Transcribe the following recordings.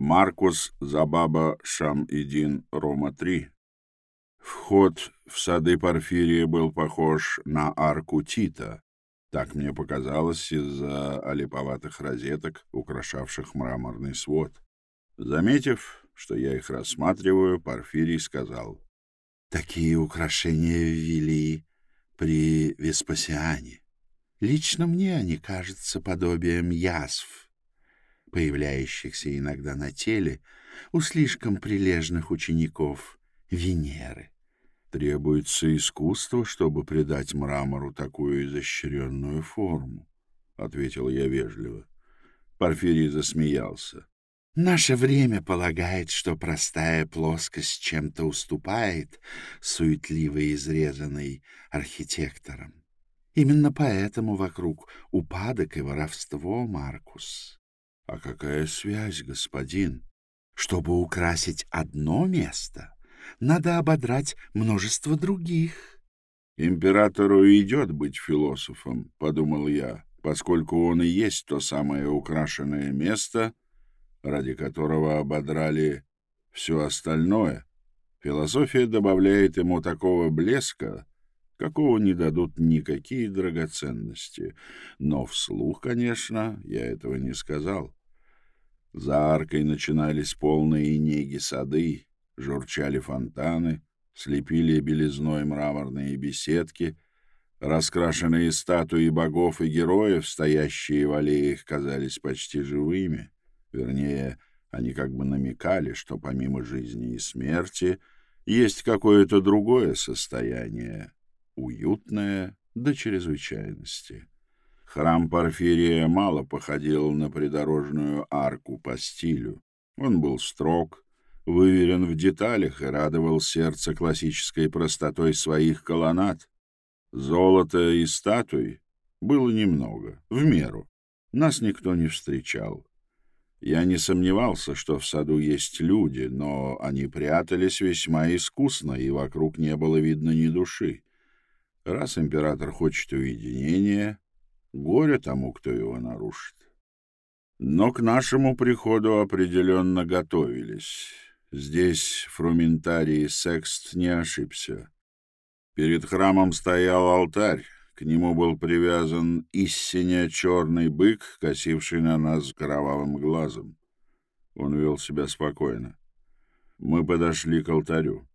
Маркус Забаба Шам-Идин Рома-3. Вход в сады Порфирия был похож на арку Тита. Так мне показалось из-за олиповатых розеток, украшавших мраморный свод. Заметив, что я их рассматриваю, Порфирий сказал. «Такие украшения ввели при Веспасиане. Лично мне они кажутся подобием язв, появляющихся иногда на теле у слишком прилежных учеников Венеры. Требуется искусство, чтобы придать мрамору такую изощренную форму, — ответил я вежливо. Порфирий засмеялся. Наше время полагает, что простая плоскость чем-то уступает суетливо изрезанной архитектором. Именно поэтому вокруг упадок и воровство, Маркус. А какая связь, господин? Чтобы украсить одно место, надо ободрать множество других. Императору идет быть философом, подумал я, поскольку он и есть то самое украшенное место, ради которого ободрали все остальное. Философия добавляет ему такого блеска, какого не дадут никакие драгоценности. Но вслух, конечно, я этого не сказал. За аркой начинались полные неги сады, журчали фонтаны, слепили белизной мраморные беседки, раскрашенные статуи богов и героев, стоящие в аллеях, казались почти живыми. Вернее, они как бы намекали, что помимо жизни и смерти есть какое-то другое состояние, уютное до чрезвычайности. Храм Порфирия мало походил на придорожную арку по стилю. Он был строг, выверен в деталях и радовал сердце классической простотой своих колоннад. Золота и статуй было немного, в меру. Нас никто не встречал. Я не сомневался, что в саду есть люди, но они прятались весьма искусно, и вокруг не было видно ни души. Раз император хочет уединения, горе тому, кто его нарушит. Но к нашему приходу определенно готовились. Здесь фрументарий Секст не ошибся. Перед храмом стоял алтарь, к нему был привязан истинно черный бык, косивший на нас кровавым глазом. Он вел себя спокойно. Мы подошли к алтарю.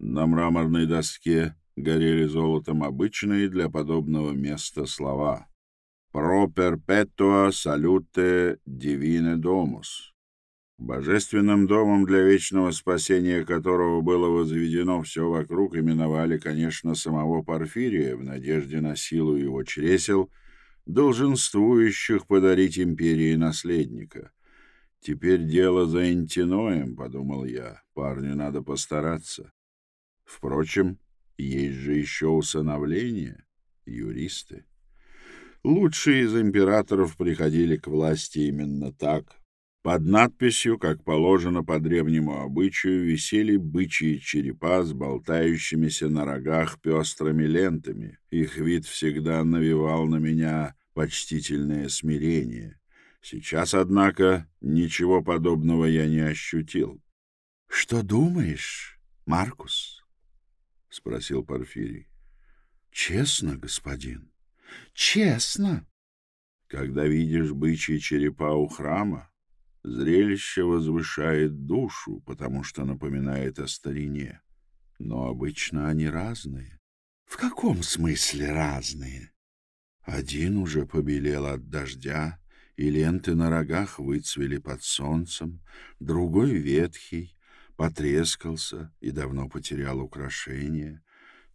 На мраморной доске горели золотом обычные для подобного места слова «Pro perpetua salute divine domus» Божественным домом, для вечного спасения которого было возведено все вокруг, именовали, конечно, самого Порфирия в надежде на силу его чресел, долженствующих подарить империи наследника. «Теперь дело за Энтиноем», — подумал я, — «парню надо постараться». Впрочем, есть же еще усыновление, юристы. Лучшие из императоров приходили к власти именно так — под надписью, как положено по древнему обычаю, висели бычьи черепа с болтающимися на рогах пестрыми лентами. Их вид всегда навевал на меня почтительное смирение. Сейчас, однако, ничего подобного я не ощутил. — Что думаешь, Маркус? — спросил Порфирий. — Честно, господин. — Честно. Когда видишь бычьи черепа у храма, Зрелище возвышает душу, потому что напоминает о старине. Но обычно они разные. В каком смысле разные? Один уже побелел от дождя, и ленты на рогах выцвели под солнцем, другой ветхий, потрескался и давно потерял украшения,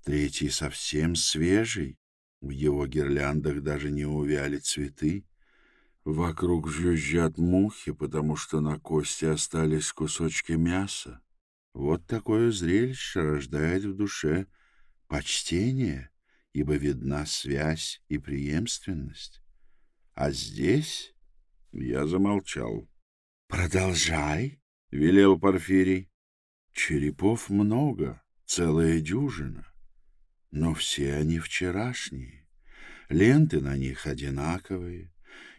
третий совсем свежий, в его гирляндах даже не увяли цветы, Вокруг жужжат мухи, потому что на кости остались кусочки мяса. Вот такое зрелище рождает в душе почтение, ибо видна связь и преемственность. А здесь я замолчал. — Продолжай, — велел Порфирий. Черепов много, целая дюжина, но все они вчерашние. Ленты на них одинаковые,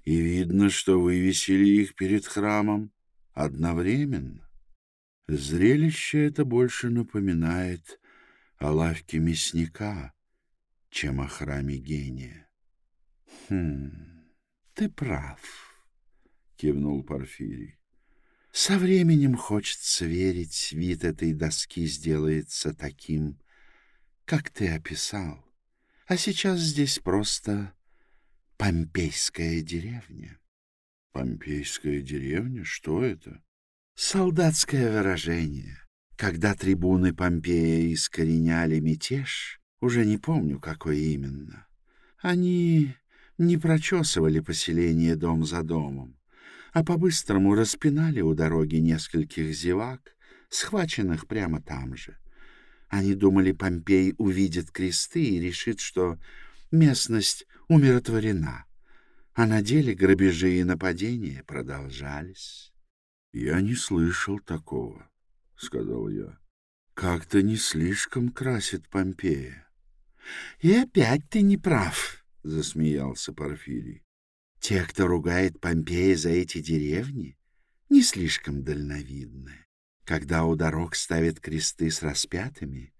и видно, что вывесили их перед храмом одновременно. Зрелище это больше напоминает о лавке мясника, чем о храме гения. — Хм, ты прав, — кивнул Порфирий. — Со временем хочется верить, вид этой доски сделается таким, как ты описал. А сейчас здесь просто помпейская деревня. — Помпейская деревня? Что это? — Солдатское выражение. Когда трибуны Помпея искореняли мятеж, уже не помню, какой именно, они не прочесывали поселение дом за домом, а по-быстрому распинали у дороги нескольких зевак, схваченных прямо там же. Они думали, Помпей увидит кресты и решит, что местность умиротворена, а на деле грабежи и нападения продолжались. — Я не слышал такого, — сказал я. — Как-то не слишком красит Помпея. — И опять ты не прав, — засмеялся Порфирий. — Те, кто ругает Помпея за эти деревни, не слишком дальновидны. Когда у дорог ставят кресты с распятыми,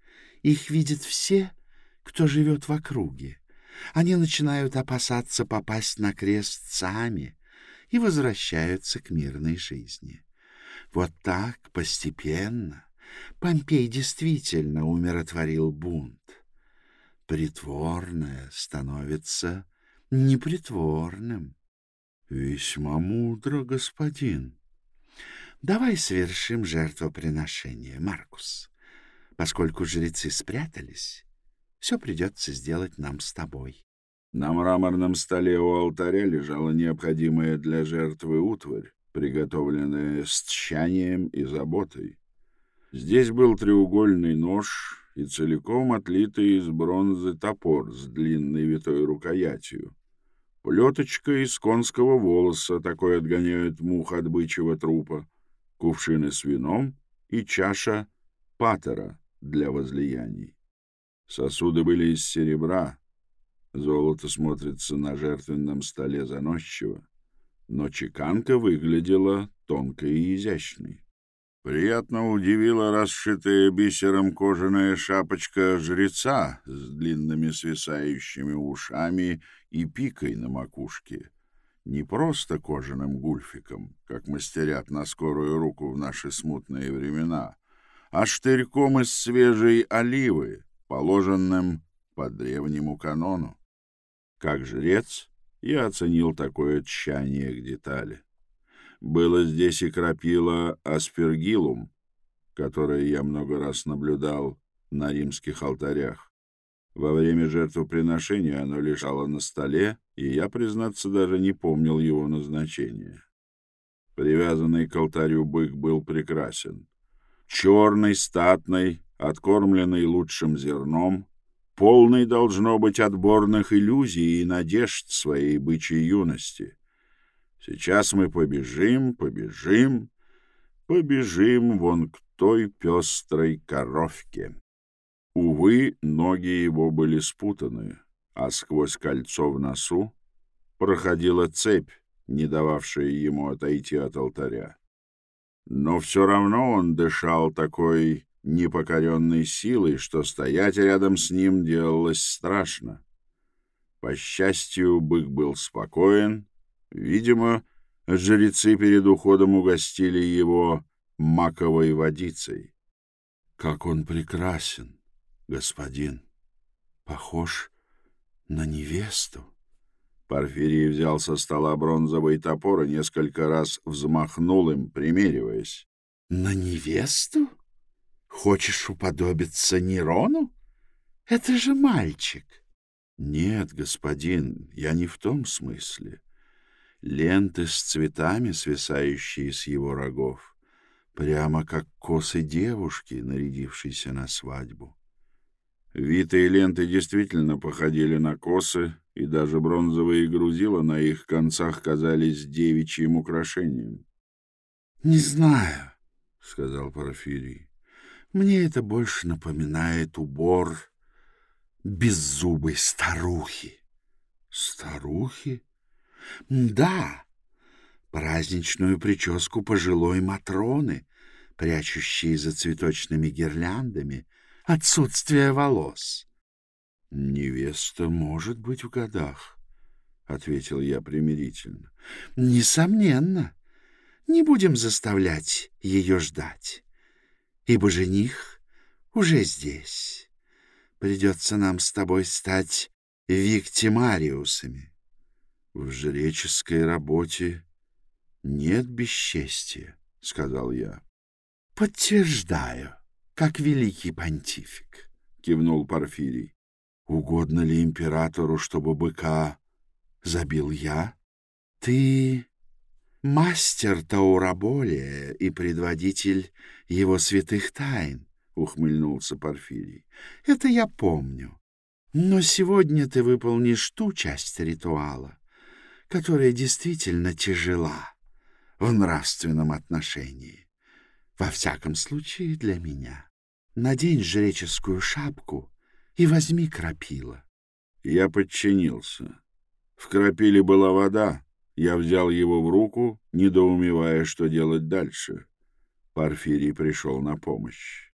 их видят все, кто живет в округе. Они начинают опасаться попасть на крест сами и возвращаются к мирной жизни. Вот так, постепенно, Помпей действительно умиротворил бунт. Притворное становится непритворным. — Весьма мудро, господин. Давай совершим жертвоприношение, Маркус. Поскольку жрецы спрятались, все придется сделать нам с тобой. На мраморном столе у алтаря лежала необходимая для жертвы утварь, приготовленная с тщанием и заботой. Здесь был треугольный нож и целиком отлитый из бронзы топор с длинной витой рукоятью. Плеточка из конского волоса, такой отгоняют мух от бычьего трупа кувшины с вином и чаша патера для возлияний. Сосуды были из серебра, золото смотрится на жертвенном столе заносчиво, но чеканка выглядела тонкой и изящной. Приятно удивила расшитая бисером кожаная шапочка жреца с длинными свисающими ушами и пикой на макушке — не просто кожаным гульфиком, как мастерят на скорую руку в наши смутные времена, а штырьком из свежей оливы, положенным по древнему канону. Как жрец я оценил такое тщание к детали. Было здесь и крапила аспергилум, которое я много раз наблюдал на римских алтарях. Во время жертвоприношения оно лежало на столе, и я, признаться, даже не помнил его назначения. Привязанный к алтарю бык был прекрасен. Черный, статный, откормленный лучшим зерном, полный, должно быть, отборных иллюзий и надежд своей бычьей юности. Сейчас мы побежим, побежим, побежим вон к той пестрой коровке. Увы, ноги его были спутаны, а сквозь кольцо в носу проходила цепь, не дававшая ему отойти от алтаря. Но все равно он дышал такой непокоренной силой, что стоять рядом с ним делалось страшно. По счастью, бык был спокоен. Видимо, жрецы перед уходом угостили его маковой водицей. Как он прекрасен! Господин, похож на невесту. Порфирий взял со стола бронзовый топор и несколько раз взмахнул им, примериваясь. — На невесту? Хочешь уподобиться Нерону? Это же мальчик. — Нет, господин, я не в том смысле. Ленты с цветами, свисающие с его рогов, прямо как косы девушки, нарядившейся на свадьбу. Витые ленты действительно походили на косы, и даже бронзовые грузила на их концах казались девичьим украшением. — Не знаю, — сказал Порфирий. — Мне это больше напоминает убор беззубой старухи. — Старухи? — Да. праздничную прическу пожилой Матроны, прячущей за цветочными гирляндами отсутствие волос. — Невеста может быть в годах, — ответил я примирительно. — Несомненно. Не будем заставлять ее ждать, ибо жених уже здесь. Придется нам с тобой стать виктимариусами. В жреческой работе нет бесчестия, — сказал я. — Подтверждаю, как великий понтифик, — кивнул Порфирий. — Угодно ли императору, чтобы быка забил я? Ты мастер Таураболия и предводитель его святых тайн, — ухмыльнулся Порфирий. — Это я помню. Но сегодня ты выполнишь ту часть ритуала, которая действительно тяжела в нравственном отношении. Во всяком случае, для меня. Надень жреческую шапку и возьми крапила. Я подчинился. В крапиле была вода. Я взял его в руку, недоумевая, что делать дальше. Порфирий пришел на помощь.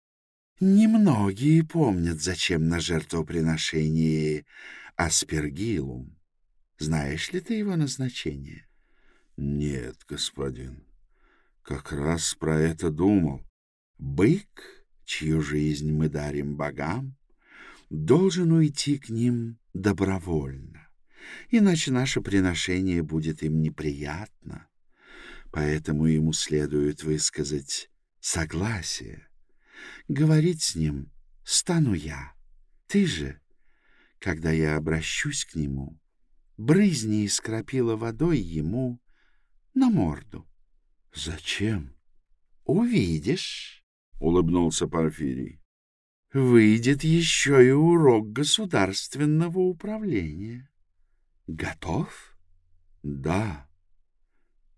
Немногие помнят, зачем на жертвоприношении аспергилум. Знаешь ли ты его назначение? — Нет, господин. Как раз про это думал. Бык, чью жизнь мы дарим богам, должен уйти к ним добровольно, иначе наше приношение будет им неприятно. Поэтому ему следует высказать согласие Говорить с ним стану я. Ты же, когда я обращусь к нему, брызни из крапила водой ему на морду. — Зачем? — Увидишь, — улыбнулся Порфирий. — Выйдет еще и урок государственного управления. Готов? — Да.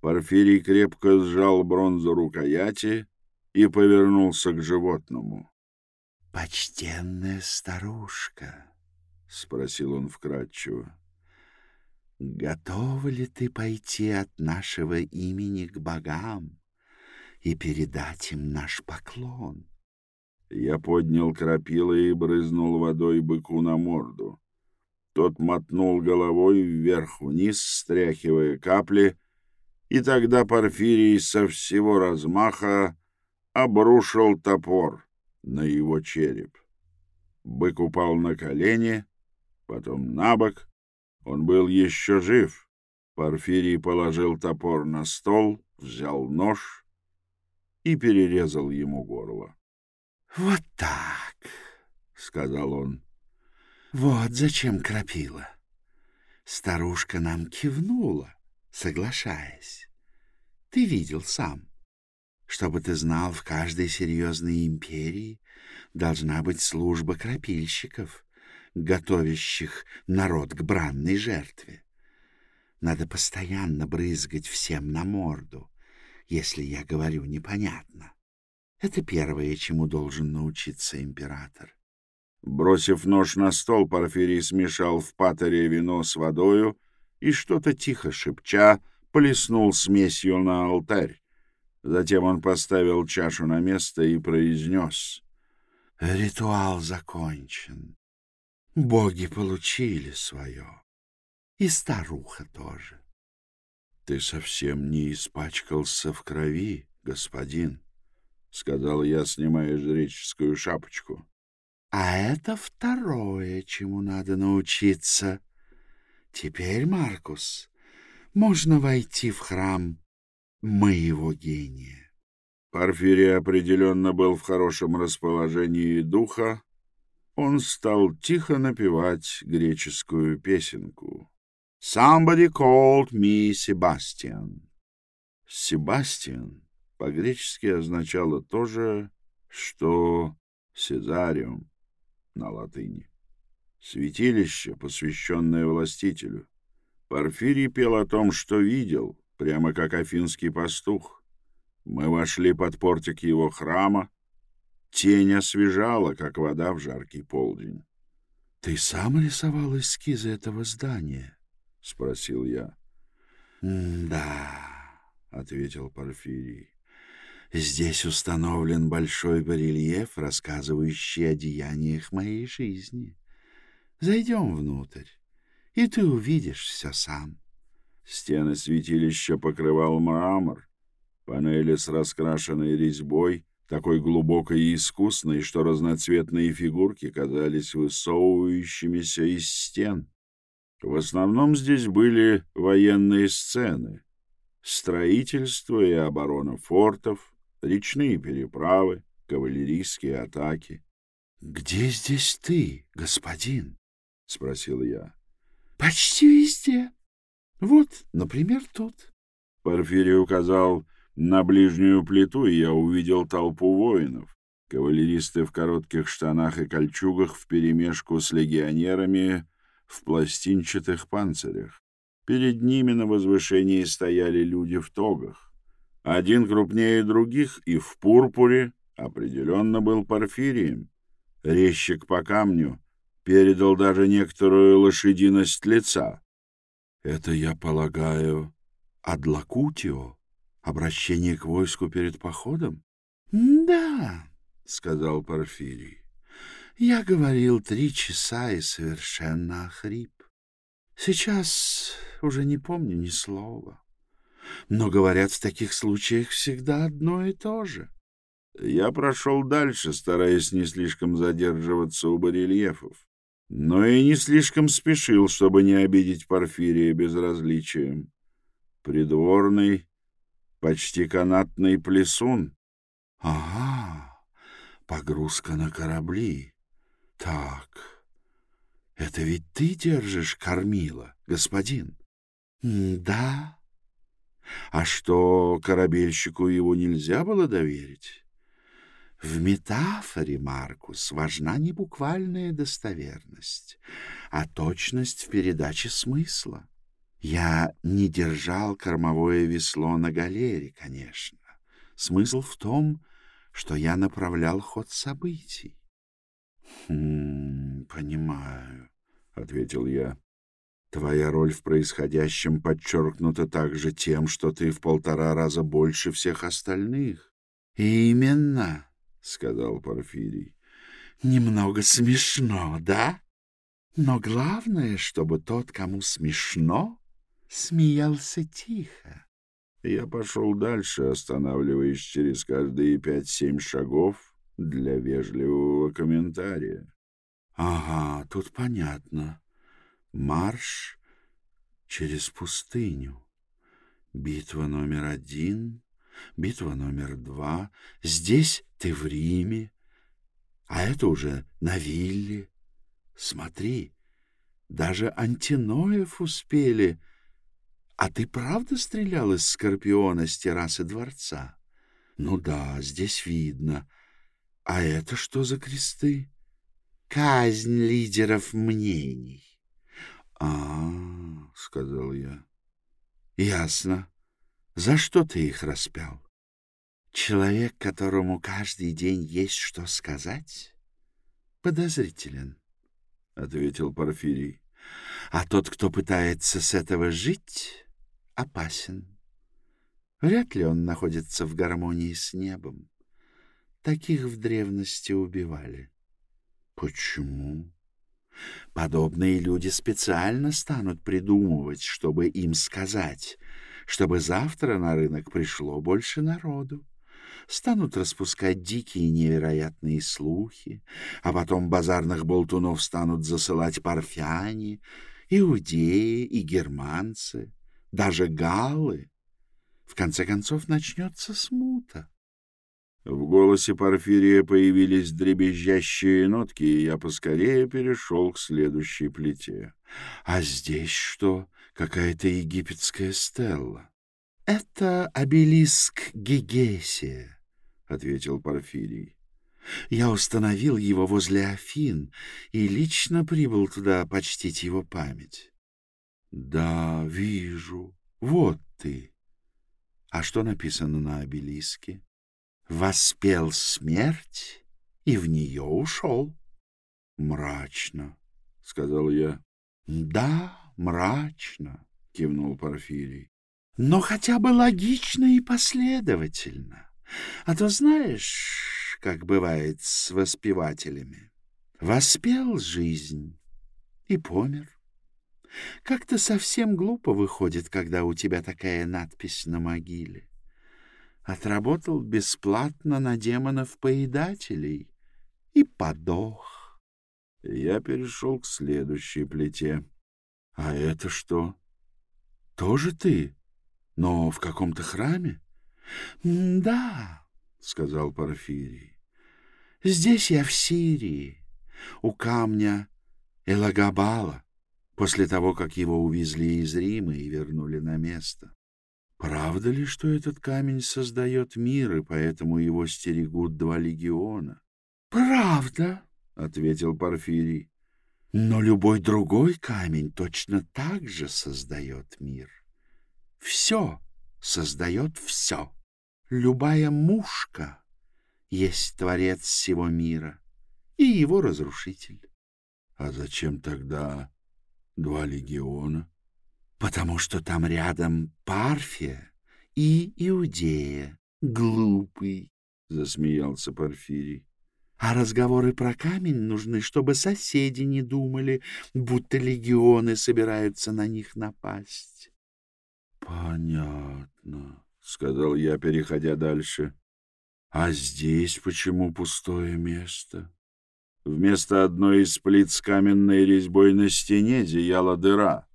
Порфирий крепко сжал бронзу рукояти, и повернулся к животному. — Почтенная старушка, — спросил он вкратчиво, — готова ли ты пойти от нашего имени к богам и передать им наш поклон? Я поднял крапила и брызнул водой быку на морду. Тот мотнул головой вверх-вниз, стряхивая капли, и тогда Порфирий со всего размаха обрушил топор на его череп. Бык упал на колени, потом на бок. Он был еще жив. Порфирий положил топор на стол, взял нож и перерезал ему горло. — Вот так, — сказал он. — Вот зачем крапила. Старушка нам кивнула, соглашаясь. Ты видел сам. Чтобы ты знал, в каждой серьезной империи должна быть служба крапильщиков, готовящих народ к бранной жертве. Надо постоянно брызгать всем на морду, если я говорю непонятно. Это первое, чему должен научиться император. Бросив нож на стол, Порфирий смешал в патере вино с водою и, что-то тихо шепча, плеснул смесью на алтарь. Затем он поставил чашу на место и произнес. «Ритуал закончен. Боги получили свое. И старуха тоже». «Ты совсем не испачкался в крови, господин», — сказал я, снимая жреческую шапочку. «А это второе, чему надо научиться. Теперь, Маркус, можно войти в храм моего гения. Порфирий определенно был в хорошем расположении духа. Он стал тихо напевать греческую песенку. «Somebody called me Sebastian». «Себастьян» по-гречески означало то же, что «Сезариум» на латыни. Святилище, посвященное властителю. Порфирий пел о том, что видел, прямо как афинский пастух. Мы вошли под портик его храма. Тень освежала, как вода в жаркий полдень. — Ты сам рисовал эскизы этого здания? — спросил я. — Да, — ответил Порфирий. «Здесь установлен большой барельеф, рассказывающий о деяниях моей жизни. Зайдем внутрь, и ты увидишь все сам». Стены святилища покрывал мрамор, панели с раскрашенной резьбой, такой глубокой и искусной, что разноцветные фигурки казались высовывающимися из стен. В основном здесь были военные сцены, строительство и оборона фортов, речные переправы, кавалерийские атаки. — Где здесь ты, господин? — спросил я. — Почти везде. Вот, например, тут. Порфирий указал на ближнюю плиту, и я увидел толпу воинов. Кавалеристы в коротких штанах и кольчугах вперемешку с легионерами в пластинчатых панцирях. Перед ними на возвышении стояли люди в тогах. Один крупнее других и в пурпуре определенно был Порфирием. Резчик по камню передал даже некоторую лошадиность лица. Это, я полагаю, Адлакутио? Обращение к войску перед походом? — Да, — сказал Порфирий. Я говорил три часа и совершенно охрип. Сейчас уже не помню ни слова. Но, говорят, в таких случаях всегда одно и то же. Я прошел дальше, стараясь не слишком задерживаться у барельефов но и не слишком спешил, чтобы не обидеть Порфирия безразличием. Придворный, почти канатный плесун. — Ага, погрузка на корабли. Так, это ведь ты держишь кормила, господин? — Да. А что, корабельщику его нельзя было доверить? В метафоре, Маркус, важна не буквальная достоверность, а точность в передаче смысла. Я не держал кормовое весло на галере, конечно. Смысл в том, что я направлял ход событий. «Хм, понимаю», — ответил я. «Твоя роль в происходящем подчеркнута также тем, что ты в полтора раза больше всех остальных». «Именно», — сказал Порфирий. «Немного смешно, да? Но главное, чтобы тот, кому смешно, смеялся тихо». Я пошел дальше, останавливаясь через каждые пять-семь шагов для вежливого комментария. «Ага, тут понятно. Марш через пустыню. Битва номер один, битва номер два. Здесь ты в Риме, а это уже на вилле. Смотри, даже антиноев успели а ты правда стрелял из Скорпиона с террасы дворца? Ну да, здесь видно. А это что за кресты? Казнь лидеров мнений. А, сказал я. Ясно. За что ты их распял? Человек, которому каждый день есть что сказать, подозрителен, — ответил Порфирий. А тот, кто пытается с этого жить, опасен. Вряд ли он находится в гармонии с небом. Таких в древности убивали. Почему? Подобные люди специально станут придумывать, чтобы им сказать, чтобы завтра на рынок пришло больше народу. Станут распускать дикие невероятные слухи, а потом базарных болтунов станут засылать парфяне, иудеи и германцы даже галлы. В конце концов начнется смута. В голосе Порфирия появились дребезжащие нотки, и я поскорее перешел к следующей плите. — А здесь что? Какая-то египетская стелла. — Это обелиск Гегесия, — ответил Порфирий. Я установил его возле Афин и лично прибыл туда почтить его память. Да, вижу. Вот ты. А что написано на обелиске? Воспел смерть и в нее ушел. Мрачно, сказал я. Да, мрачно, кивнул Порфирий. но хотя бы логично и последовательно. А то знаешь, как бывает с воспевателями. Воспел жизнь и помер. Как-то совсем глупо выходит, когда у тебя такая надпись на могиле. Отработал бесплатно на демонов-поедателей и подох. Я перешел к следующей плите. — А это что? Тоже ты? Но в каком-то храме? — Да, — сказал Порфирий. — Здесь я в Сирии, у камня Элагабала после того, как его увезли из Рима и вернули на место. Правда ли, что этот камень создает мир, и поэтому его стерегут два легиона? — Правда, — ответил Порфирий. — Но любой другой камень точно так же создает мир. Все создает все. Любая мушка есть творец всего мира и его разрушитель. — А зачем тогда Два легиона? Потому что там рядом Парфия и Иудея. Глупый, — засмеялся Порфирий. А разговоры про камень нужны, чтобы соседи не думали, будто легионы собираются на них напасть. — Понятно, — сказал я, переходя дальше. — А здесь почему пустое место? Вместо одной из плит с каменной резьбой на стене зияла дыра,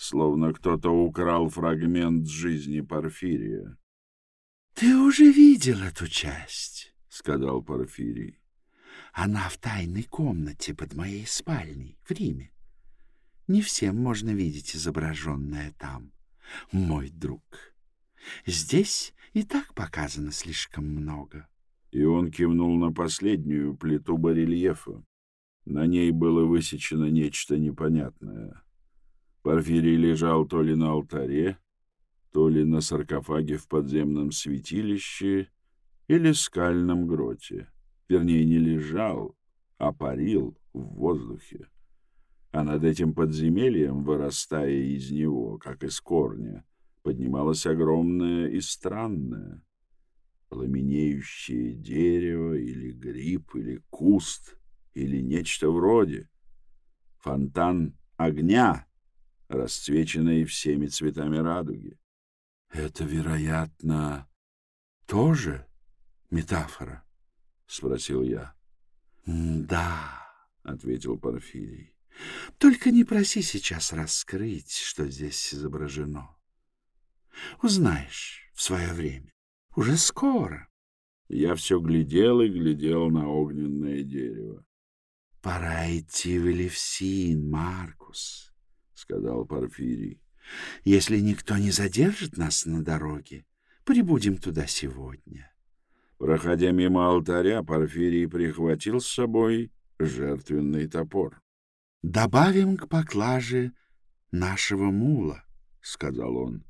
словно кто-то украл фрагмент жизни Порфирия. — Ты уже видел эту часть, — сказал Порфирий. — Она в тайной комнате под моей спальней в Риме. Не всем можно видеть изображенное там, мой друг. Здесь и так показано слишком много. — и он кивнул на последнюю плиту барельефа. На ней было высечено нечто непонятное. Порфирий лежал то ли на алтаре, то ли на саркофаге в подземном святилище или скальном гроте. Вернее, не лежал, а парил в воздухе. А над этим подземельем, вырастая из него, как из корня, поднималось огромное и странное — пламенеющее дерево или гриб или куст или нечто вроде. Фонтан огня, расцвеченный всеми цветами радуги. Это, вероятно, тоже метафора? — спросил я. — Да, — ответил Порфирий. — Только не проси сейчас раскрыть, что здесь изображено. Узнаешь в свое время. Уже скоро. Я все глядел и глядел на огненное дерево. — Пора идти в Элевсин, Маркус, — сказал Порфирий. — Если никто не задержит нас на дороге, прибудем туда сегодня. Проходя мимо алтаря, Порфирий прихватил с собой жертвенный топор. — Добавим к поклаже нашего мула, — сказал он.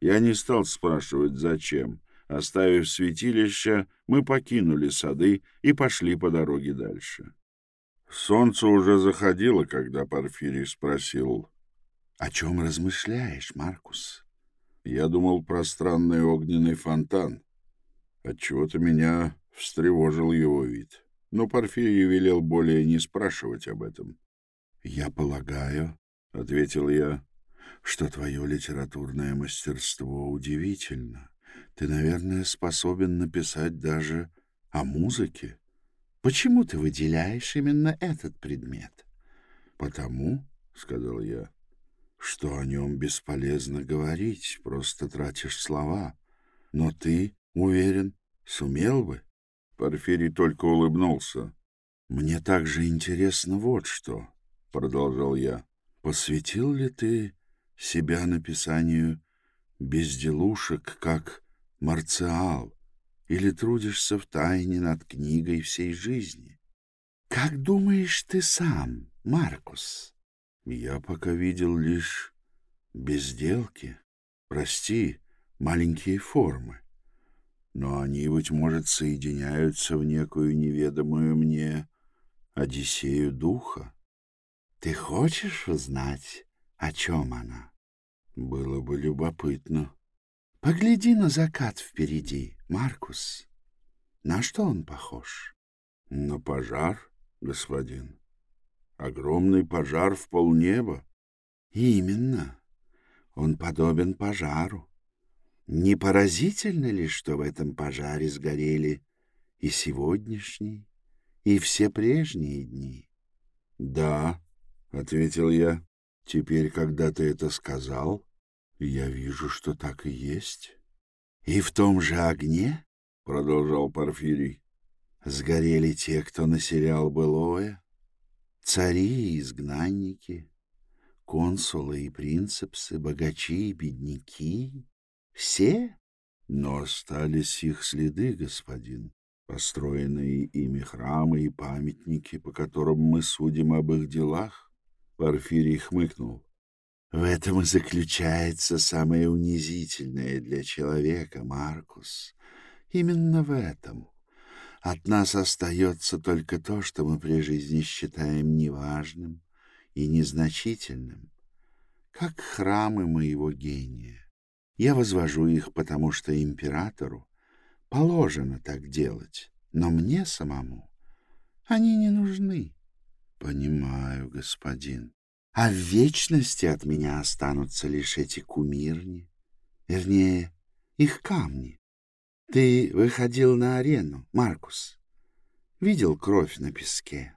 Я не стал спрашивать, зачем. Оставив святилище, мы покинули сады и пошли по дороге дальше. Солнце уже заходило, когда Порфирий спросил, «О чем размышляешь, Маркус?» Я думал про странный огненный фонтан. Отчего-то меня встревожил его вид. Но Порфирий велел более не спрашивать об этом. «Я полагаю», — ответил я, — «что твое литературное мастерство удивительно. Ты, наверное, способен написать даже о музыке. Почему ты выделяешь именно этот предмет? — Потому, — сказал я, — что о нем бесполезно говорить, просто тратишь слова. Но ты, уверен, сумел бы. Порфирий только улыбнулся. — Мне также интересно вот что, — продолжал я. — Посвятил ли ты себя написанию безделушек, как Марциал, или трудишься в тайне над книгой всей жизни? Как думаешь ты сам, Маркус? Я пока видел лишь безделки. Прости, маленькие формы. Но они, быть может, соединяются в некую неведомую мне Одиссею духа. Ты хочешь узнать, о чем она? Было бы любопытно. Погляди на закат впереди, Маркус. На что он похож? На пожар, господин. Огромный пожар в полнеба. Именно. Он подобен пожару. Не поразительно ли, что в этом пожаре сгорели и сегодняшний, и все прежние дни? — Да, — ответил я, — теперь, когда ты это сказал, я вижу, что так и есть. — И в том же огне, — продолжал Порфирий, — сгорели те, кто населял былое, цари и изгнанники, консулы и принцепсы, богачи и бедняки, все? Но остались их следы, господин, построенные ими храмы и памятники, по которым мы судим об их делах. Порфирий хмыкнул. В этом и заключается самое унизительное для человека, Маркус. Именно в этом. От нас остается только то, что мы при жизни считаем неважным и незначительным, как храмы моего гения. Я возвожу их, потому что императору положено так делать, но мне самому они не нужны. Понимаю, господин. А в вечности от меня останутся лишь эти кумирни, вернее, их камни. Ты выходил на арену, Маркус. Видел кровь на песке.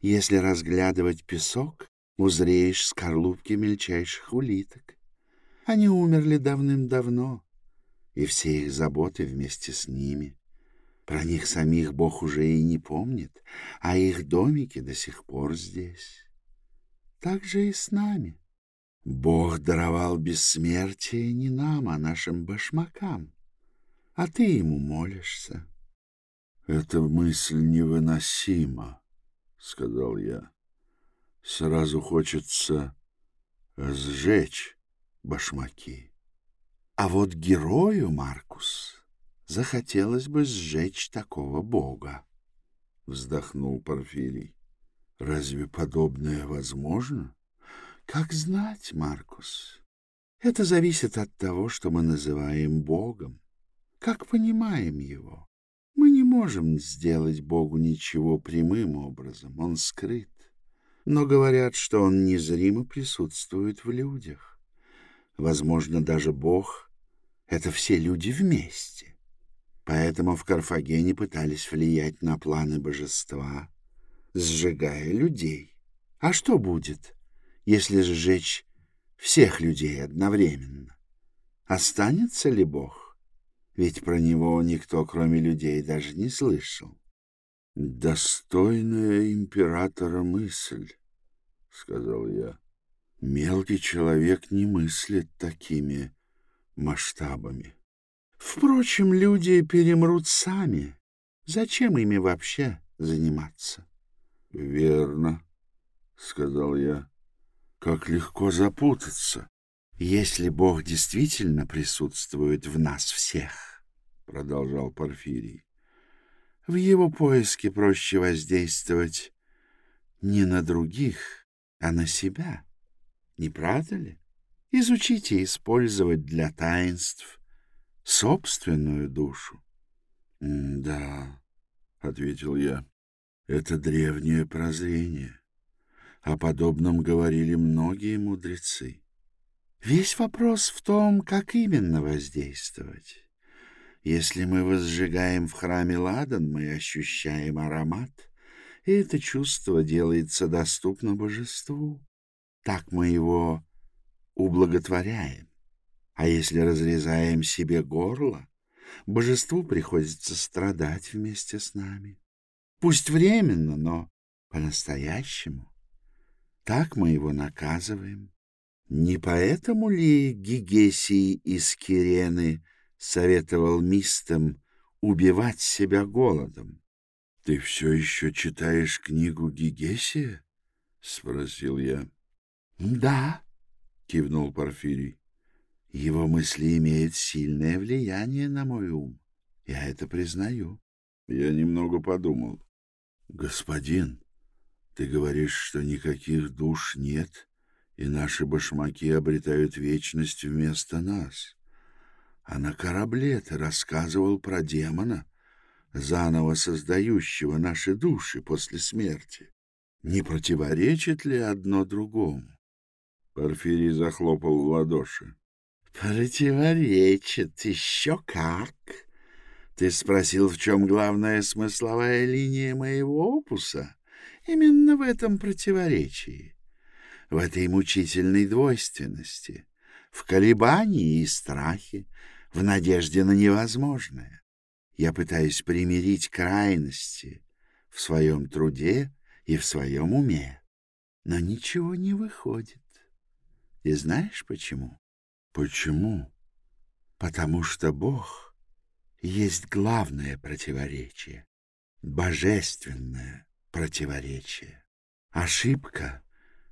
Если разглядывать песок, узреешь скорлупки мельчайших улиток. Они умерли давным-давно, и все их заботы вместе с ними. Про них самих Бог уже и не помнит, а их домики до сих пор здесь. Так же и с нами. Бог даровал бессмертие не нам, а нашим башмакам, а ты ему молишься. — Эта мысль невыносима, — сказал я. — Сразу хочется сжечь башмаки. А вот герою, Маркус, захотелось бы сжечь такого бога, — вздохнул Порфирий. — Разве подобное возможно? Как знать, Маркус. Это зависит от того, что мы называем богом. Как понимаем его? Мы не можем сделать богу ничего прямым образом, он скрыт. Но говорят, что он незримо присутствует в людях. Возможно, даже Бог — это все люди вместе. Поэтому в Карфагене пытались влиять на планы божества, сжигая людей. А что будет, если сжечь всех людей одновременно? Останется ли Бог? Ведь про него никто, кроме людей, даже не слышал. — Достойная императора мысль, — сказал я. Мелкий человек не мыслит такими масштабами. Впрочем, люди перемрут сами. Зачем ими вообще заниматься? — Верно, — сказал я. — Как легко запутаться. — Если Бог действительно присутствует в нас всех, — продолжал Порфирий, — в его поиске проще воздействовать не на других, а на себя. — не правда ли? Изучите использовать для таинств собственную душу. — Да, — ответил я, — это древнее прозрение. О подобном говорили многие мудрецы. Весь вопрос в том, как именно воздействовать. Если мы возжигаем в храме ладан, мы ощущаем аромат, и это чувство делается доступно божеству. Так мы его ублаготворяем. А если разрезаем себе горло, божеству приходится страдать вместе с нами. Пусть временно, но по-настоящему. Так мы его наказываем. Не поэтому ли Гигесий из Кирены советовал мистам убивать себя голодом? — Ты все еще читаешь книгу Гигесия? — спросил я. Да, кивнул Порфирий. Его мысли имеют сильное влияние на мой ум. Я это признаю. Я немного подумал. Господин, ты говоришь, что никаких душ нет, и наши башмаки обретают вечность вместо нас. А на корабле ты рассказывал про демона, заново создающего наши души после смерти. Не противоречит ли одно другому? Порфирий захлопал в ладоши. Противоречит еще как. Ты спросил, в чем главная смысловая линия моего опуса? Именно в этом противоречии, в этой мучительной двойственности, в колебании и страхе, в надежде на невозможное. Я пытаюсь примирить крайности в своем труде и в своем уме, но ничего не выходит. И знаешь почему? Почему? Потому что Бог есть главное противоречие, божественное противоречие, ошибка,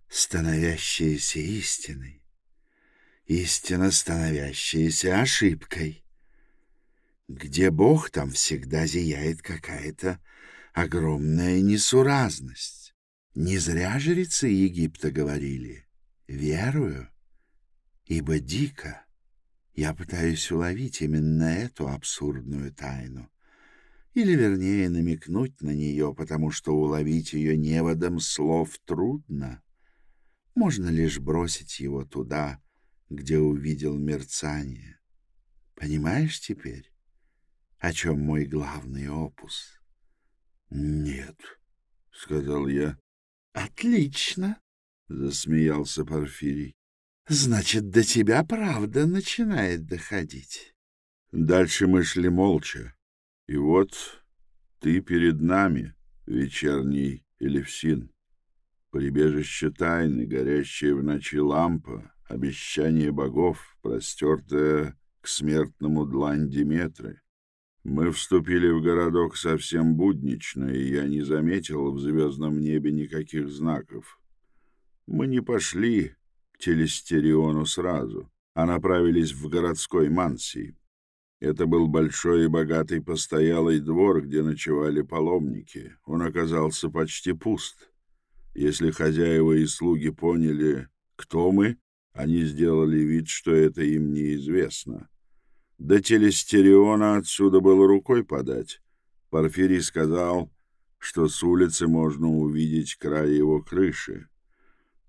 становящаяся истиной, истина, становящаяся ошибкой. Где Бог, там всегда зияет какая-то огромная несуразность. Не зря жрецы Египта говорили «верую», ибо дико. Я пытаюсь уловить именно эту абсурдную тайну. Или, вернее, намекнуть на нее, потому что уловить ее неводом слов трудно. Можно лишь бросить его туда, где увидел мерцание. Понимаешь теперь, о чем мой главный опус? — Нет, — сказал я. — Отлично, — засмеялся Порфирий. — Значит, до тебя правда начинает доходить. Дальше мы шли молча. И вот ты перед нами, вечерний Элевсин. Прибежище тайны, горящая в ночи лампа, обещание богов, простертая к смертному длань Диметры. Мы вступили в городок совсем буднично, и я не заметил в звездном небе никаких знаков. Мы не пошли к Телестериону сразу, а направились в городской мансии. Это был большой и богатый постоялый двор, где ночевали паломники. Он оказался почти пуст. Если хозяева и слуги поняли, кто мы, они сделали вид, что это им неизвестно. До телестериона отсюда было рукой подать. Порфирий сказал, что с улицы можно увидеть край его крыши.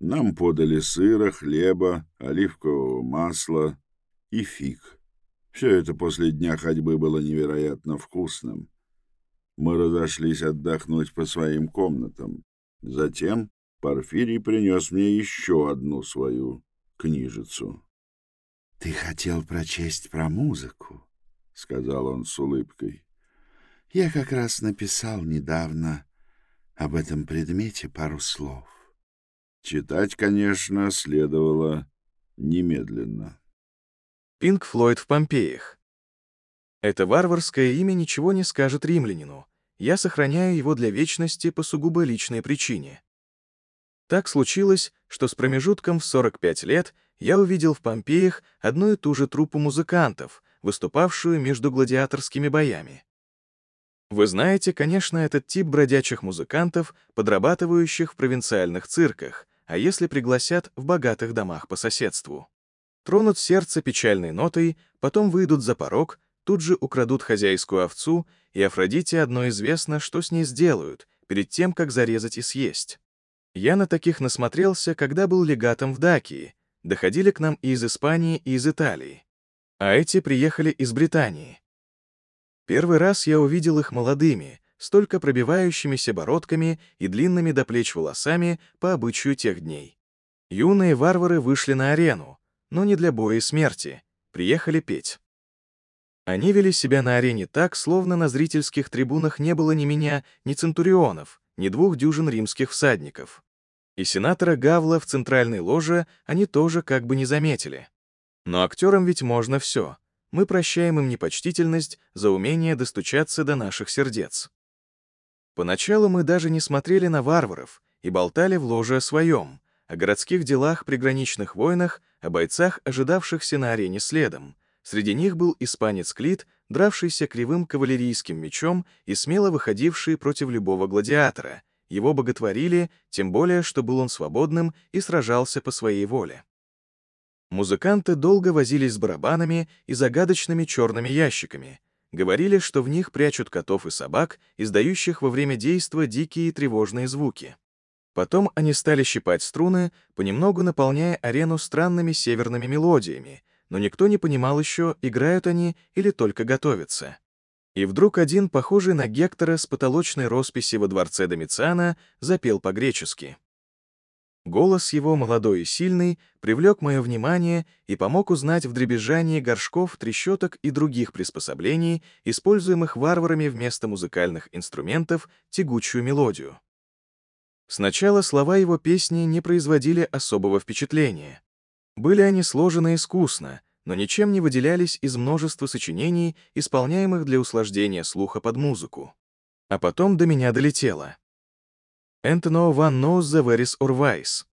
Нам подали сыра, хлеба, оливкового масла и фиг. Все это после дня ходьбы было невероятно вкусным. Мы разошлись отдохнуть по своим комнатам. Затем Порфирий принес мне еще одну свою книжицу. — Ты хотел прочесть про музыку, — сказал он с улыбкой. — Я как раз написал недавно об этом предмете пару слов. Читать, конечно, следовало немедленно. Пинк Флойд в Помпеях. Это варварское имя ничего не скажет римлянину. Я сохраняю его для вечности по сугубо личной причине. Так случилось, что с промежутком в 45 лет — я увидел в Помпеях одну и ту же труппу музыкантов, выступавшую между гладиаторскими боями. Вы знаете, конечно, этот тип бродячих музыкантов, подрабатывающих в провинциальных цирках, а если пригласят в богатых домах по соседству. Тронут сердце печальной нотой, потом выйдут за порог, тут же украдут хозяйскую овцу, и Афродите одно известно, что с ней сделают, перед тем, как зарезать и съесть. Я на таких насмотрелся, когда был легатом в Дакии, доходили к нам и из Испании, и из Италии. А эти приехали из Британии. Первый раз я увидел их молодыми, столько пробивающимися бородками и длинными до плеч волосами по обычаю тех дней. Юные варвары вышли на арену, но не для боя и смерти, приехали петь. Они вели себя на арене так, словно на зрительских трибунах не было ни меня, ни центурионов, ни двух дюжин римских всадников. И сенатора Гавла в центральной ложе они тоже как бы не заметили. Но актерам ведь можно все. Мы прощаем им непочтительность за умение достучаться до наших сердец. Поначалу мы даже не смотрели на варваров и болтали в ложе о своем, о городских делах, приграничных войнах, о бойцах, ожидавшихся на арене следом. Среди них был испанец Клит, дравшийся кривым кавалерийским мечом и смело выходивший против любого гладиатора, его боготворили, тем более, что был он свободным и сражался по своей воле. Музыканты долго возились с барабанами и загадочными черными ящиками. Говорили, что в них прячут котов и собак, издающих во время действа дикие и тревожные звуки. Потом они стали щипать струны, понемногу наполняя арену странными северными мелодиями, но никто не понимал еще, играют они или только готовятся. И вдруг один, похожий на Гектора с потолочной росписи во дворце Домициана, запел по-гречески. Голос его, молодой и сильный, привлек мое внимание и помог узнать в дребезжании горшков, трещоток и других приспособлений, используемых варварами вместо музыкальных инструментов, тягучую мелодию. Сначала слова его песни не производили особого впечатления. Были они сложены искусно, но ничем не выделялись из множества сочинений, исполняемых для услаждения слуха под музыку. А потом до меня долетело. and no one knows the is or wise.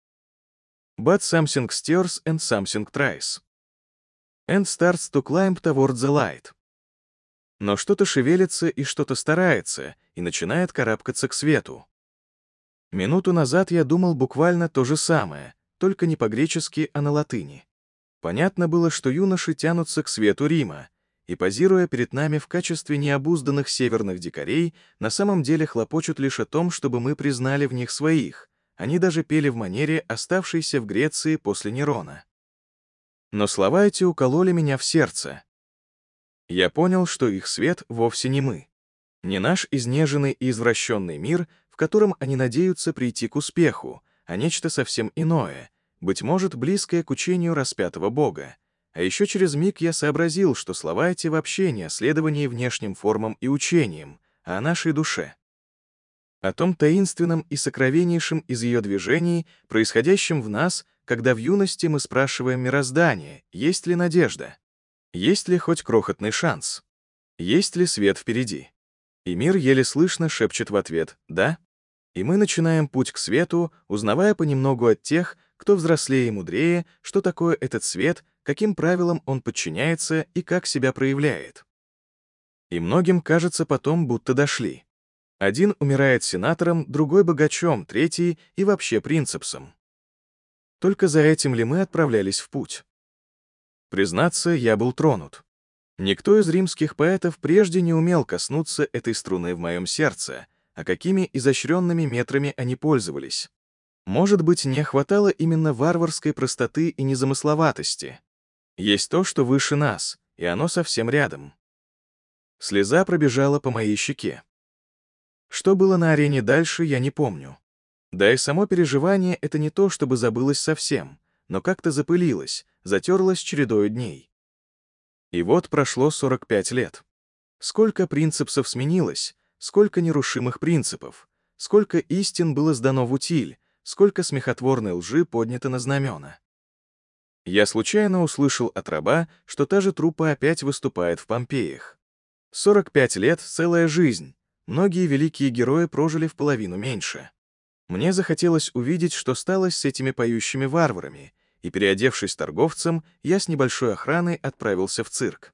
But something stirs and something tries. And starts to climb toward the light. Но что-то шевелится и что-то старается, и начинает карабкаться к свету. Минуту назад я думал буквально то же самое, только не по-гречески, а на латыни. Понятно было, что юноши тянутся к свету Рима, и, позируя перед нами в качестве необузданных северных дикарей, на самом деле хлопочут лишь о том, чтобы мы признали в них своих. Они даже пели в манере, оставшейся в Греции после Нерона. Но слова эти укололи меня в сердце. Я понял, что их свет вовсе не мы. Не наш изнеженный и извращенный мир, в котором они надеются прийти к успеху, а нечто совсем иное, быть может, близкое к учению распятого Бога. А еще через миг я сообразил, что слова эти вообще не о следовании внешним формам и учениям, а о нашей душе. О том таинственном и сокровеннейшем из ее движений, происходящем в нас, когда в юности мы спрашиваем мироздание, есть ли надежда, есть ли хоть крохотный шанс, есть ли свет впереди. И мир еле слышно шепчет в ответ «да». И мы начинаем путь к свету, узнавая понемногу от тех, кто взрослее и мудрее, что такое этот свет — каким правилам он подчиняется и как себя проявляет. И многим кажется потом, будто дошли. Один умирает сенатором, другой богачом, третий и вообще принципсом. Только за этим ли мы отправлялись в путь? Признаться, я был тронут. Никто из римских поэтов прежде не умел коснуться этой струны в моем сердце, а какими изощренными метрами они пользовались. Может быть, не хватало именно варварской простоты и незамысловатости, есть то, что выше нас, и оно совсем рядом. Слеза пробежала по моей щеке. Что было на арене дальше, я не помню. Да и само переживание — это не то, чтобы забылось совсем, но как-то запылилось, затерлось чередою дней. И вот прошло 45 лет. Сколько принципсов сменилось, сколько нерушимых принципов, сколько истин было сдано в утиль, сколько смехотворной лжи поднято на знамена. Я случайно услышал от раба, что та же труппа опять выступает в Помпеях. 45 лет — целая жизнь. Многие великие герои прожили в половину меньше. Мне захотелось увидеть, что стало с этими поющими варварами, и, переодевшись торговцем, я с небольшой охраной отправился в цирк.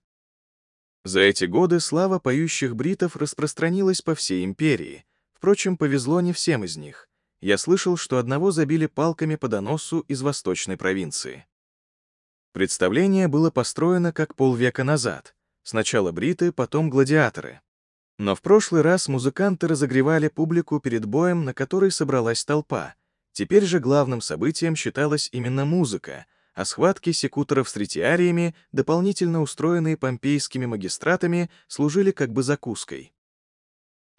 За эти годы слава поющих бритов распространилась по всей империи. Впрочем, повезло не всем из них. Я слышал, что одного забили палками по доносу из восточной провинции. Представление было построено как полвека назад. Сначала бриты, потом гладиаторы. Но в прошлый раз музыканты разогревали публику перед боем, на который собралась толпа. Теперь же главным событием считалась именно музыка, а схватки секуторов с ретиариями, дополнительно устроенные помпейскими магистратами, служили как бы закуской.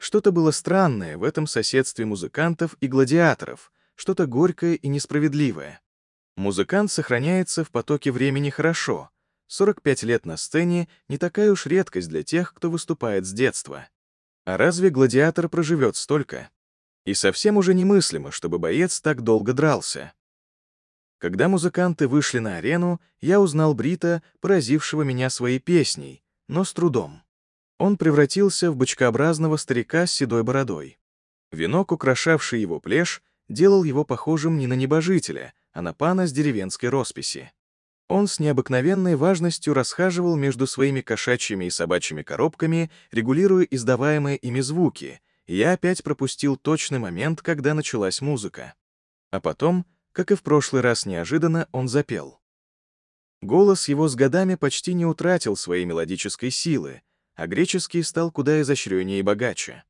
Что-то было странное в этом соседстве музыкантов и гладиаторов, что-то горькое и несправедливое. Музыкант сохраняется в потоке времени хорошо. 45 лет на сцене — не такая уж редкость для тех, кто выступает с детства. А разве гладиатор проживет столько? И совсем уже немыслимо, чтобы боец так долго дрался. Когда музыканты вышли на арену, я узнал Брита, поразившего меня своей песней, но с трудом. Он превратился в бочкообразного старика с седой бородой. Венок, украшавший его плешь, делал его похожим не на небожителя, а на пана с деревенской росписи. Он с необыкновенной важностью расхаживал между своими кошачьими и собачьими коробками, регулируя издаваемые ими звуки, и я опять пропустил точный момент, когда началась музыка. А потом, как и в прошлый раз неожиданно, он запел. Голос его с годами почти не утратил своей мелодической силы, а греческий стал куда изощреннее и богаче.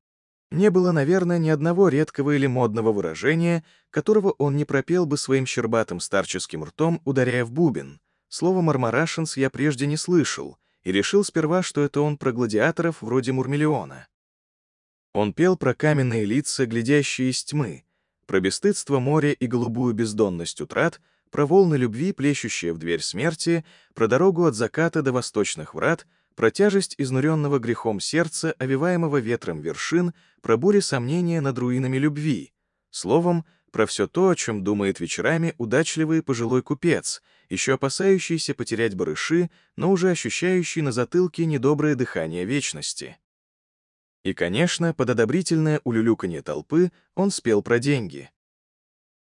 Не было, наверное, ни одного редкого или модного выражения, которого он не пропел бы своим щербатым старческим ртом, ударяя в бубен. Слово «мармарашенс» я прежде не слышал и решил сперва, что это он про гладиаторов вроде Мурмелиона. Он пел про каменные лица, глядящие из тьмы, про бесстыдство моря и голубую бездонность утрат, про волны любви, плещущие в дверь смерти, про дорогу от заката до восточных врат — про тяжесть изнуренного грехом сердца, овиваемого ветром вершин, про бури сомнения над руинами любви. Словом, про все то, о чем думает вечерами удачливый пожилой купец, еще опасающийся потерять барыши, но уже ощущающий на затылке недоброе дыхание вечности. И, конечно, под одобрительное улюлюканье толпы он спел про деньги.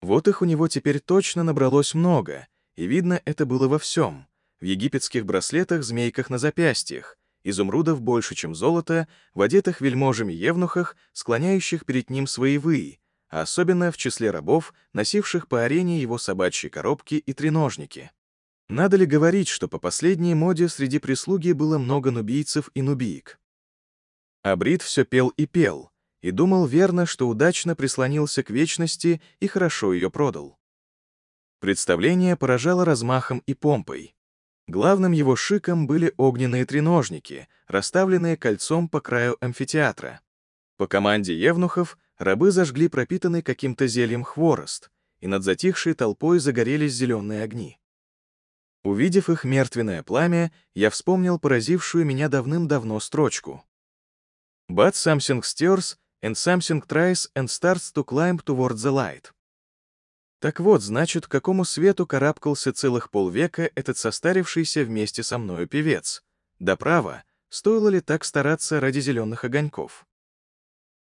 Вот их у него теперь точно набралось много, и видно, это было во всем — в египетских браслетах-змейках на запястьях, изумрудов больше, чем золото, в одетых вельможами евнухах, склоняющих перед ним свои выи, а особенно в числе рабов, носивших по арене его собачьи коробки и треножники. Надо ли говорить, что по последней моде среди прислуги было много нубийцев и нубиек? Абрид все пел и пел, и думал верно, что удачно прислонился к вечности и хорошо ее продал. Представление поражало размахом и помпой. Главным его шиком были огненные треножники, расставленные кольцом по краю амфитеатра. По команде евнухов рабы зажгли пропитанный каким-то зельем хворост, и над затихшей толпой загорелись зеленые огни. Увидев их мертвенное пламя, я вспомнил поразившую меня давным-давно строчку. «But something stirs, and something tries and starts to climb toward the light». Так вот, значит, к какому свету карабкался целых полвека этот состарившийся вместе со мною певец. Да право, стоило ли так стараться ради зеленых огоньков?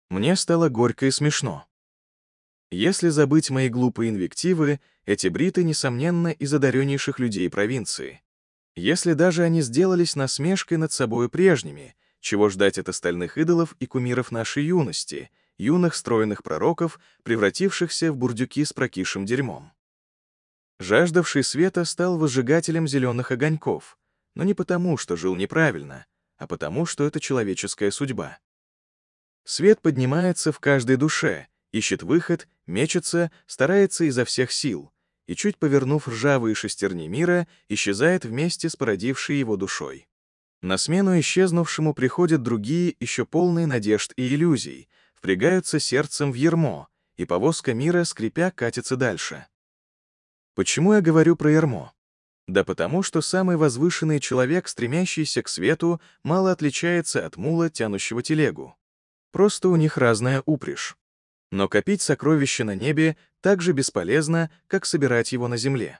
Мне стало горько и смешно. Если забыть мои глупые инвективы, эти бриты, несомненно, из одареннейших людей провинции. Если даже они сделались насмешкой над собой прежними, чего ждать от остальных идолов и кумиров нашей юности — юных стройных пророков, превратившихся в бурдюки с прокисшим дерьмом. Жаждавший света стал выжигателем зеленых огоньков, но не потому, что жил неправильно, а потому, что это человеческая судьба. Свет поднимается в каждой душе, ищет выход, мечется, старается изо всех сил, и, чуть повернув ржавые шестерни мира, исчезает вместе с породившей его душой. На смену исчезнувшему приходят другие, еще полные надежд и иллюзий, впрягаются сердцем в ермо, и повозка мира, скрипя, катится дальше. Почему я говорю про ермо? Да потому, что самый возвышенный человек, стремящийся к свету, мало отличается от мула, тянущего телегу. Просто у них разная упряжь. Но копить сокровища на небе так же бесполезно, как собирать его на земле.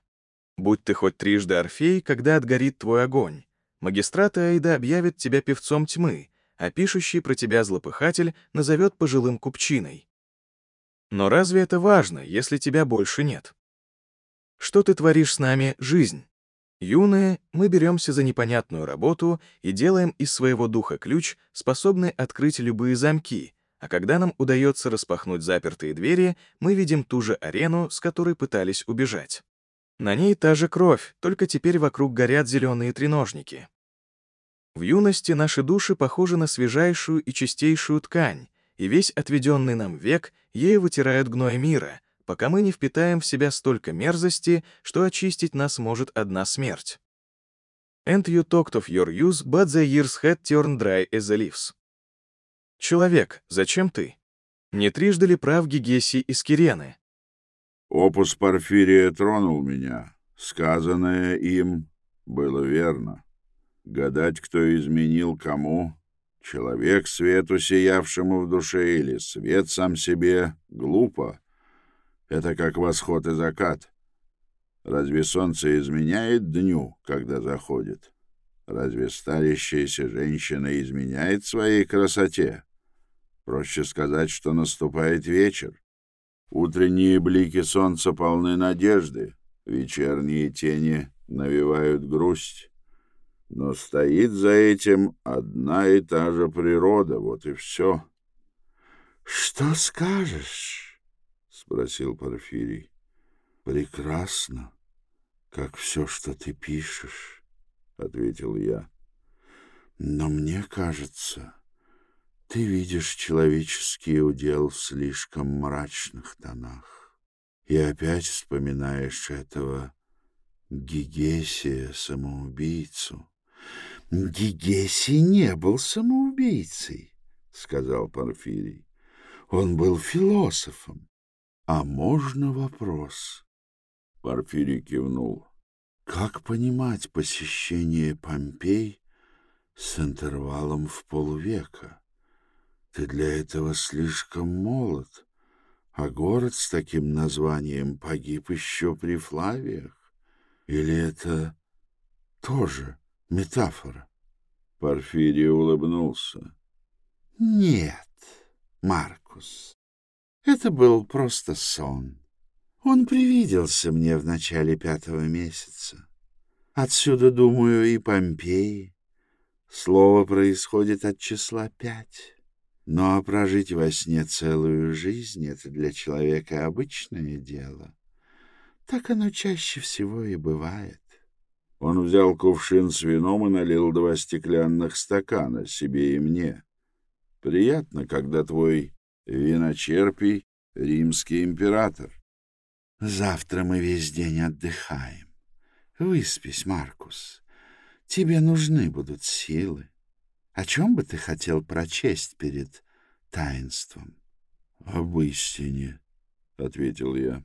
Будь ты хоть трижды Орфей, когда отгорит твой огонь. Магистраты Аида объявят тебя певцом тьмы, а пишущий про тебя злопыхатель назовет пожилым купчиной. Но разве это важно, если тебя больше нет? Что ты творишь с нами, жизнь? Юные, мы беремся за непонятную работу и делаем из своего духа ключ, способный открыть любые замки, а когда нам удается распахнуть запертые двери, мы видим ту же арену, с которой пытались убежать. На ней та же кровь, только теперь вокруг горят зеленые треножники. В юности наши души похожи на свежайшую и чистейшую ткань, и весь отведенный нам век ею вытирают гной мира, пока мы не впитаем в себя столько мерзости, что очистить нас может одна смерть. And you talked of your use, but the years had turned dry as the leaves. Человек, зачем ты? Не трижды ли прав Гегесий из Кирены? Опус Порфирия тронул меня. Сказанное им было верно. Гадать, кто изменил кому, человек свету сиявшему в душе или свет сам себе, глупо. Это как восход и закат. Разве солнце изменяет дню, когда заходит? Разве старящаяся женщина изменяет своей красоте? Проще сказать, что наступает вечер. Утренние блики солнца полны надежды, вечерние тени навевают грусть. Но стоит за этим одна и та же природа, вот и все. — Что скажешь? — спросил Порфирий. — Прекрасно. как все, что ты пишешь, — ответил я. Но мне кажется, ты видишь человеческий удел в слишком мрачных тонах. И опять вспоминаешь этого Гигесия-самоубийцу. Гигесий не был самоубийцей, — сказал Порфирий. Он был философом. А можно вопрос? Порфирий кивнул. Как понимать посещение Помпей с интервалом в полвека? Ты для этого слишком молод, а город с таким названием погиб еще при Флавиях. Или это тоже метафора? Порфирий улыбнулся. Нет, Маркус, это был просто сон. Он привиделся мне в начале пятого месяца. Отсюда, думаю, и Помпеи. Слово происходит от числа пять. Но прожить во сне целую жизнь — это для человека обычное дело. Так оно чаще всего и бывает. Он взял кувшин с вином и налил два стеклянных стакана себе и мне. Приятно, когда твой виночерпий — римский император. Завтра мы весь день отдыхаем. Выспись, Маркус. Тебе нужны будут силы. О чем бы ты хотел прочесть перед таинством? — Об истине, — ответил я.